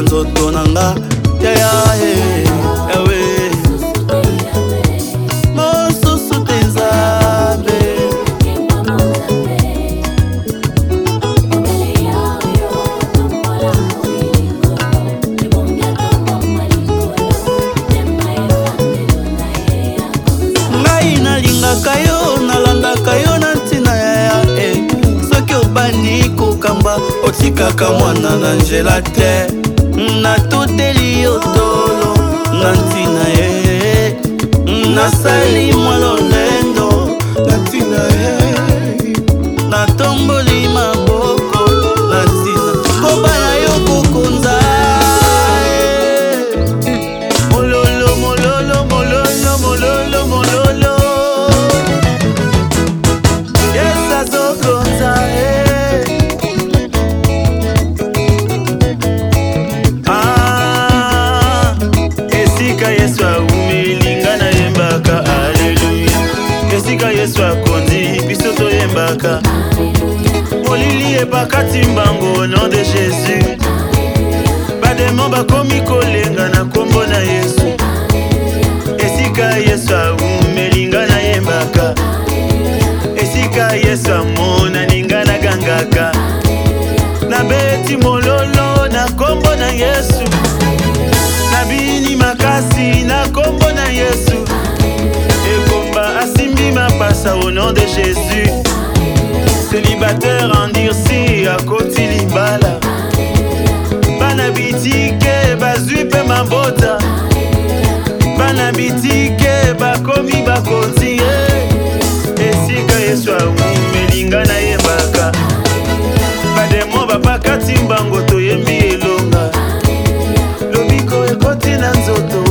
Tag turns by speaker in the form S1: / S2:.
S1: ya nzoto na nga yaya yawe mosusu te nzambe ngai nalingaka yo nalandaka yo na ntina yaya e eh. soki obani kokamba otikaka mwana na nzela te natuteli yo tolo na ntina ye nasali mwa lolendo na ntina ye natomboli ma
S2: te bademo bakomi kolenga na nkombo na yesu esika yesu awumelinga nayembaka esika yesu amonaninga nagangaka nabeti mololo na nkombo na yesu nabini makasi na nkombo na yesu ekomba asimbi mapasa au nom de jésus célibataire endurci akotili bitike bazwi mpe mabota bana bitike bakomi bakonzi ye eh. esika yesu amumelinga nayebaka bademo bapakati mbango toyembi elonga lobiko ekoti na nzoto